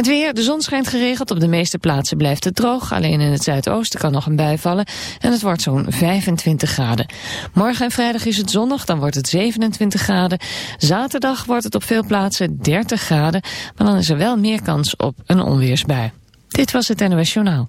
Het weer, de zon schijnt geregeld. Op de meeste plaatsen blijft het droog. Alleen in het zuidoosten kan nog een bui vallen. En het wordt zo'n 25 graden. Morgen en vrijdag is het zonnig, dan wordt het 27 graden. Zaterdag wordt het op veel plaatsen 30 graden. Maar dan is er wel meer kans op een onweersbui. Dit was het NOS Journaal.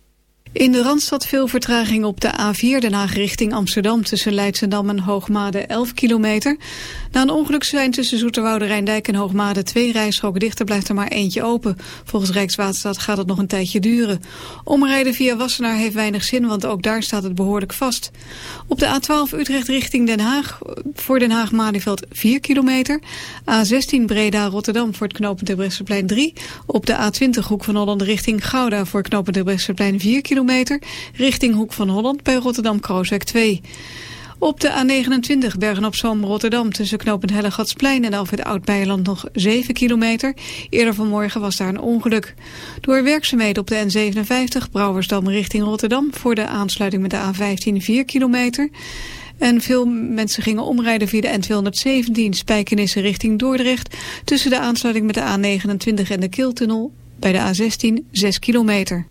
In de Randstad veel vertraging op de A4 Den Haag richting Amsterdam... tussen Leidschendam en Hoogmade 11 kilometer. Na een ongeluk zijn tussen Zoeterwoude, Rijndijk en Hoogmade... twee rijstroken dichter blijft er maar eentje open. Volgens Rijkswaterstaat gaat het nog een tijdje duren. Omrijden via Wassenaar heeft weinig zin... want ook daar staat het behoorlijk vast. Op de A12 Utrecht richting Den Haag... voor Den Haag-Malieveld 4 kilometer. A16 Breda-Rotterdam voor het knooppunt de 3. Op de A20 Hoek van Holland richting Gouda... voor knooppunt de 4 kilometer kilometer richting Hoek van Holland bij Rotterdam-Krooswijk 2. Op de A29 Bergen-op-Zoom Rotterdam tussen knooppunt Hellegatsplein en Alfred Oud-Beijerland nog 7 kilometer. Eerder vanmorgen was daar een ongeluk. Door werkzaamheden op de N57 Brouwersdam richting Rotterdam voor de aansluiting met de A15 4 kilometer. En veel mensen gingen omrijden via de N217 Spijkenissen richting Dordrecht tussen de aansluiting met de A29 en de Kiltunnel bij de A16 6 kilometer.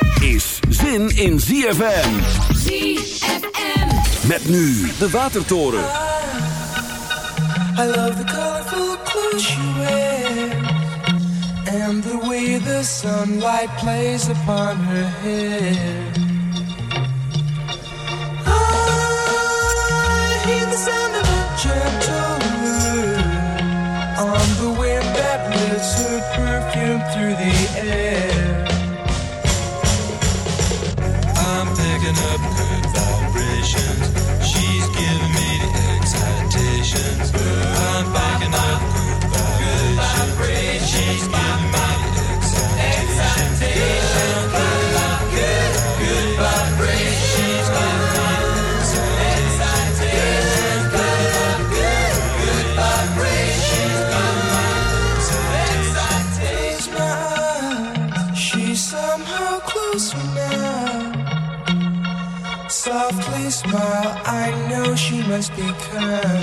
is zin in ZFM. ZFM. Met nu de Watertoren. I love the colorful clothes she wears And the way the sunlight plays upon her hair I hear the sound of a gentle On the wind that lifts her perfume through the air time.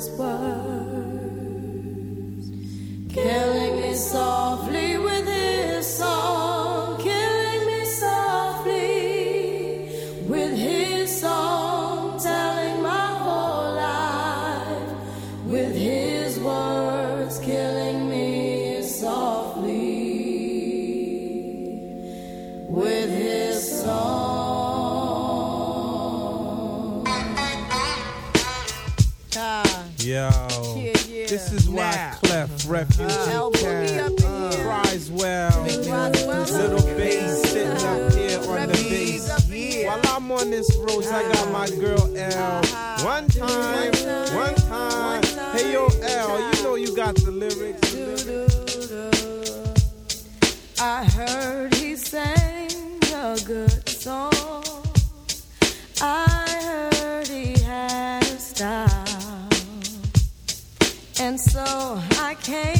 his words. Can refuge uh, camp. Uh, Criswell, little bass sitting up here on the bass. While I'm on this road, I got my girl L. One time. okay.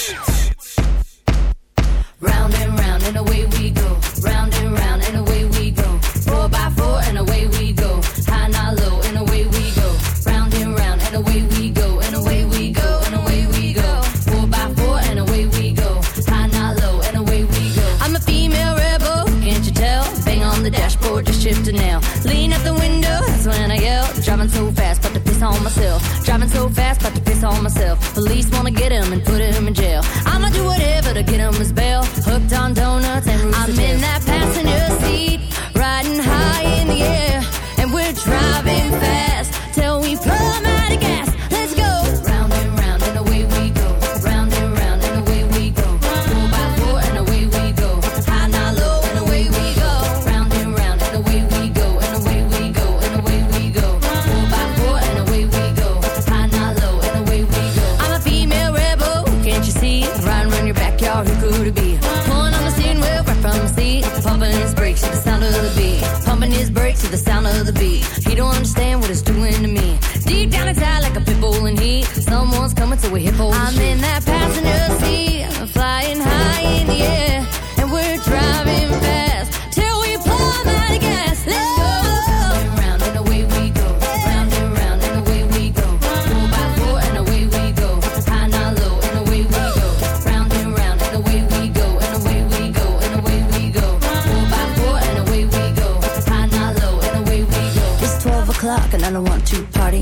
Heat. Someone's coming to a hip hole. I'm in that passenger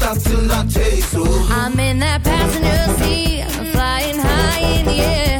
Stop till I taste so. I'm in that passenger seat, I'm flying high in the air,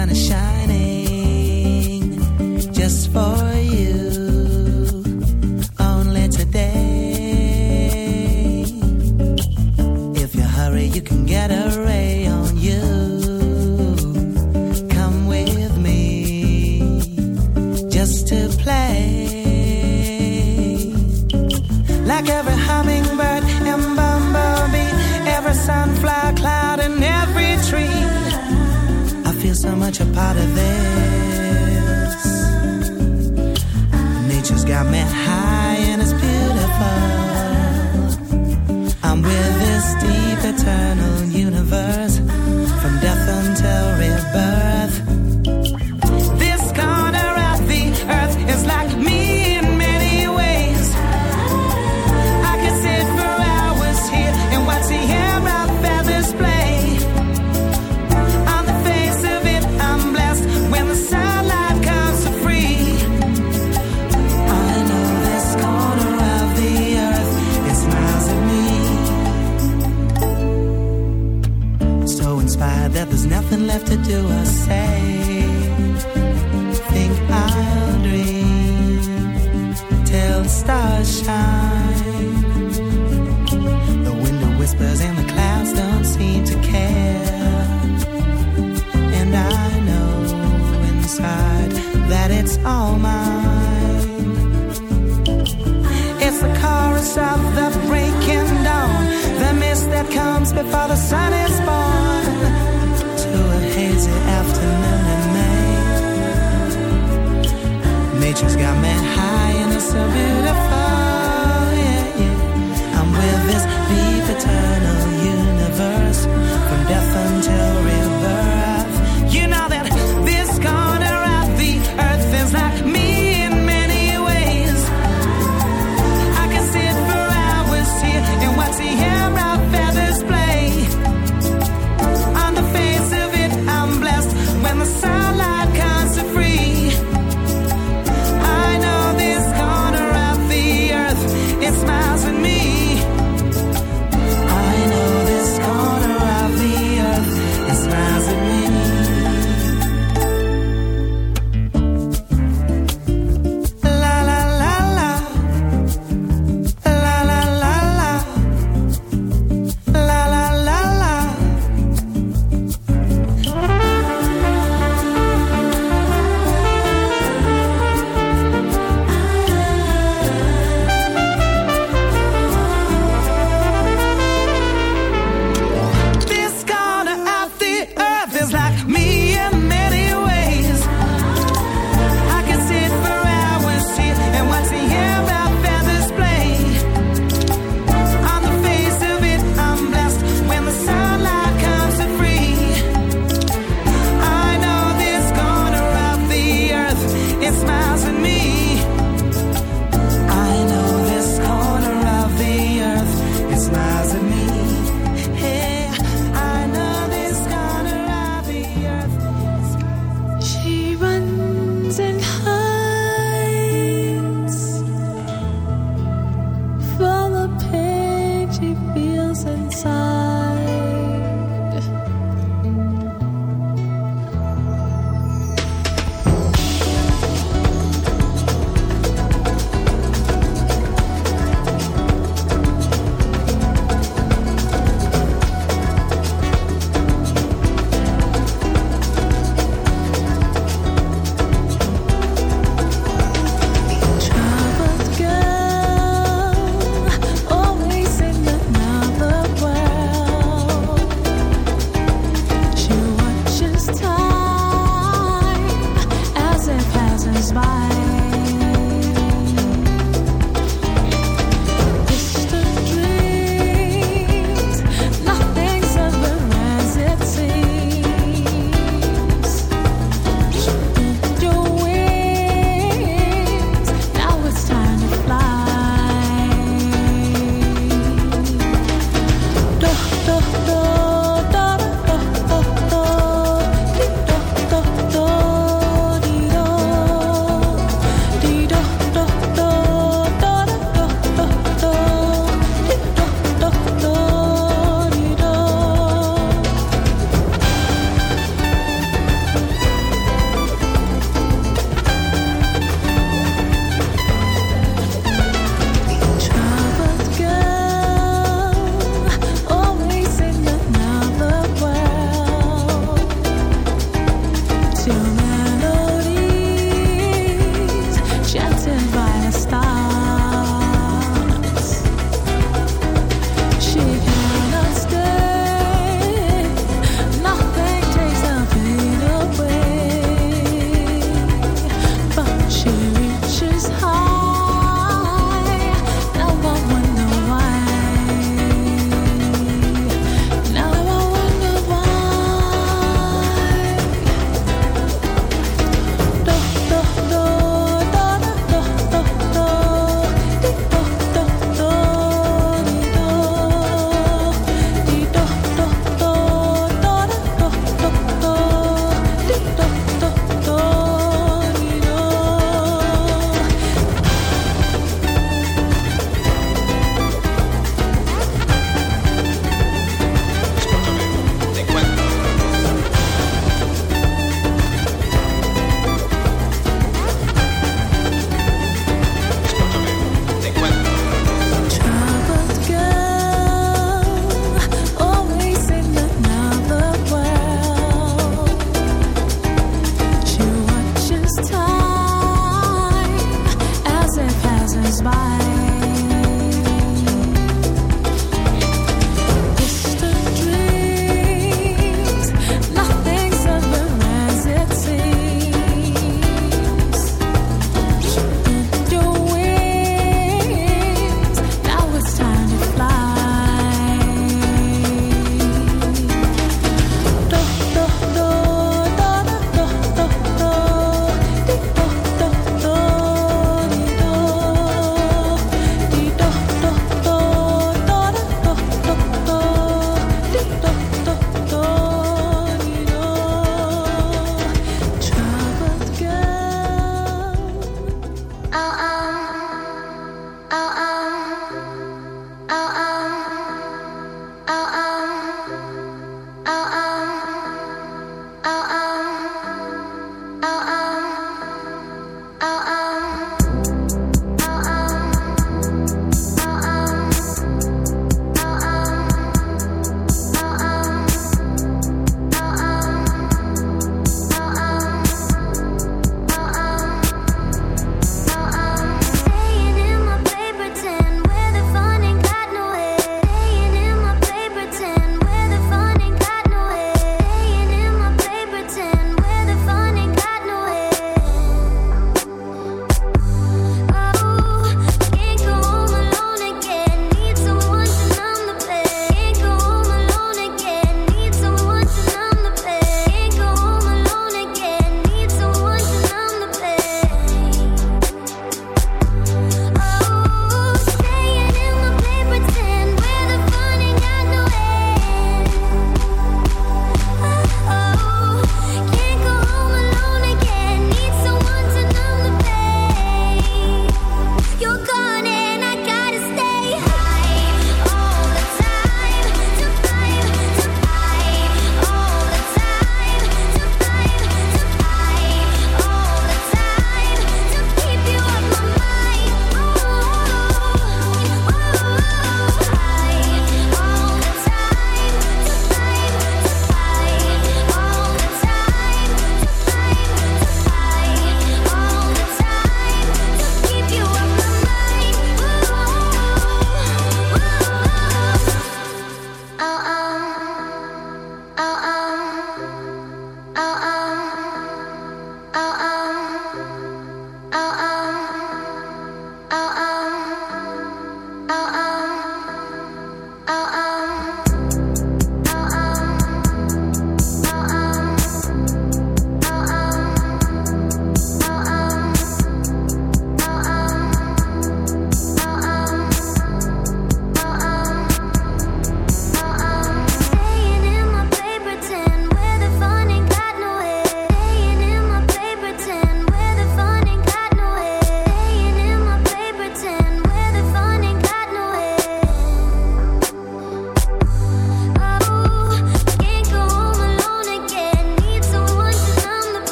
Gonna shine.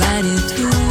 Ride it through.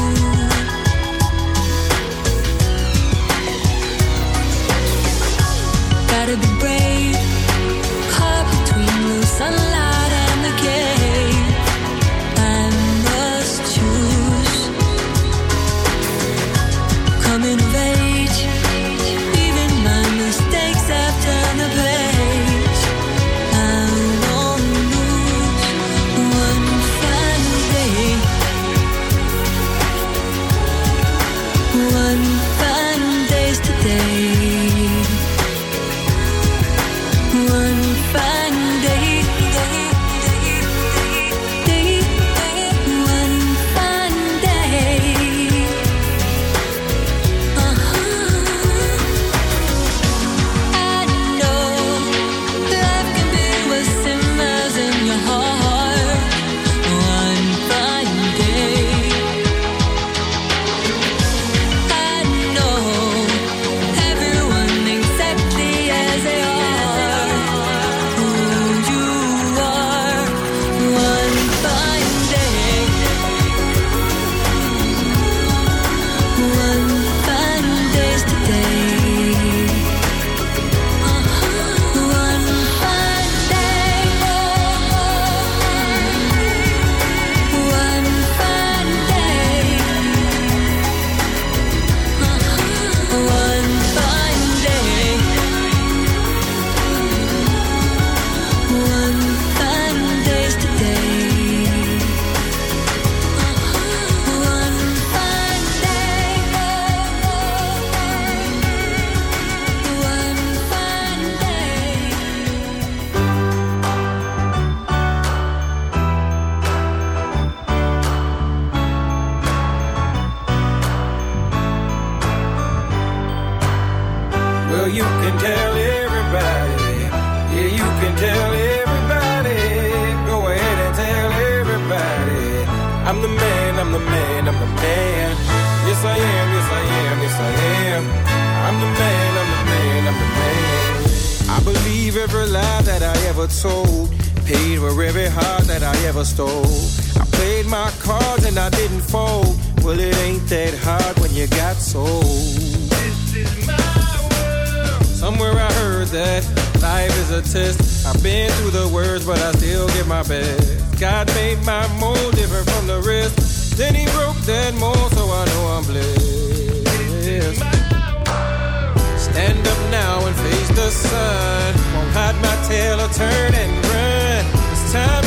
Stole. I played my cards and I didn't fold. Well, it ain't that hard when you got sold. This is my world. Somewhere I heard that life is a test. I've been through the worst, but I still give my best. God made my mold different from the rest. Then he broke that mold, so I know I'm blessed. This is my Stand up now and face the sun. Won't hide my tail or turn and run. It's time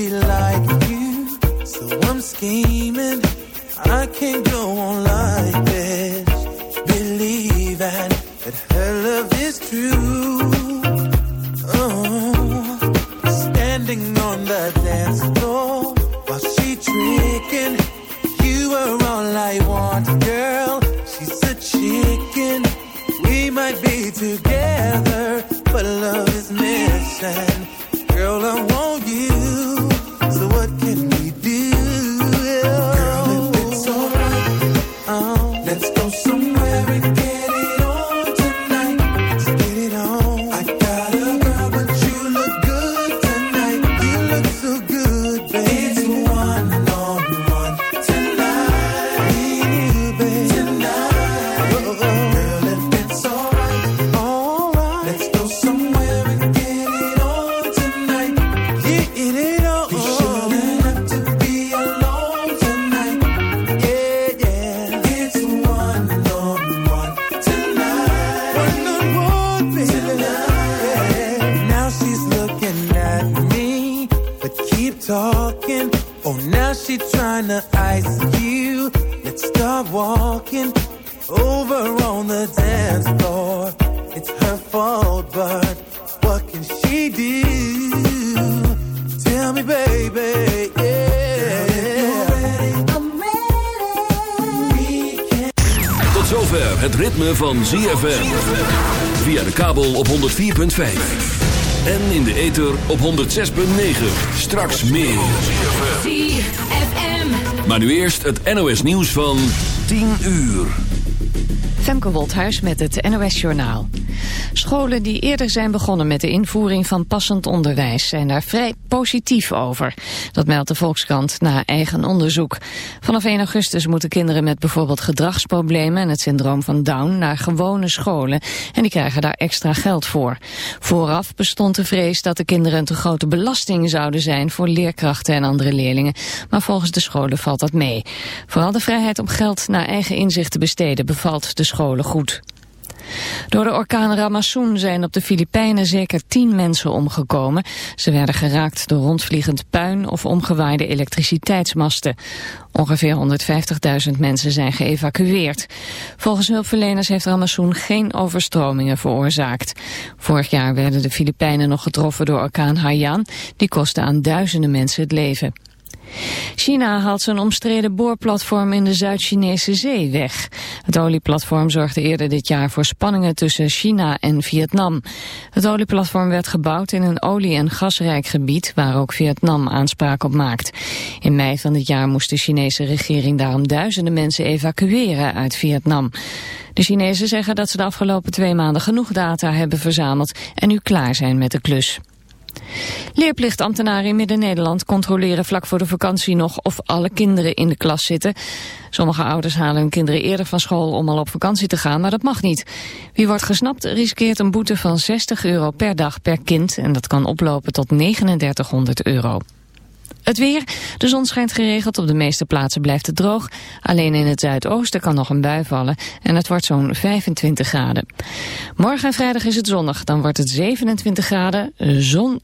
be like you? So I'm scheming, I can't go on 106.9. Straks meer. Nu eerst het NOS nieuws van 10 uur. Femke Wolthuis met het NOS Journaal. Scholen die eerder zijn begonnen met de invoering van passend onderwijs zijn daar vrij positief over. Dat meldt de Volkskrant na eigen onderzoek. Vanaf 1 augustus moeten kinderen met bijvoorbeeld gedragsproblemen en het syndroom van Down naar gewone scholen en die krijgen daar extra geld voor. Vooraf bestond de vrees dat de kinderen een te grote belasting zouden zijn voor leerkrachten en andere leerlingen, maar volgens de scholen valt dat mee. Vooral de vrijheid om geld naar eigen inzicht te besteden bevalt de scholen goed. Door de orkaan Ramassoen zijn op de Filipijnen zeker tien mensen omgekomen. Ze werden geraakt door rondvliegend puin of omgewaaide elektriciteitsmasten. Ongeveer 150.000 mensen zijn geëvacueerd. Volgens hulpverleners heeft Ramassoen geen overstromingen veroorzaakt. Vorig jaar werden de Filipijnen nog getroffen door orkaan Haiyan. Die kostte aan duizenden mensen het leven. China haalt zijn omstreden boorplatform in de Zuid-Chinese zee weg. Het olieplatform zorgde eerder dit jaar voor spanningen tussen China en Vietnam. Het olieplatform werd gebouwd in een olie- en gasrijk gebied waar ook Vietnam aanspraak op maakt. In mei van dit jaar moest de Chinese regering daarom duizenden mensen evacueren uit Vietnam. De Chinezen zeggen dat ze de afgelopen twee maanden genoeg data hebben verzameld en nu klaar zijn met de klus. Leerplichtambtenaren in Midden-Nederland controleren vlak voor de vakantie nog of alle kinderen in de klas zitten. Sommige ouders halen hun kinderen eerder van school om al op vakantie te gaan, maar dat mag niet. Wie wordt gesnapt riskeert een boete van 60 euro per dag per kind en dat kan oplopen tot 3900 euro. Het weer. De zon schijnt geregeld. Op de meeste plaatsen blijft het droog. Alleen in het zuidoosten kan nog een bui vallen. En het wordt zo'n 25 graden. Morgen en vrijdag is het zonnig. Dan wordt het 27 graden. Zon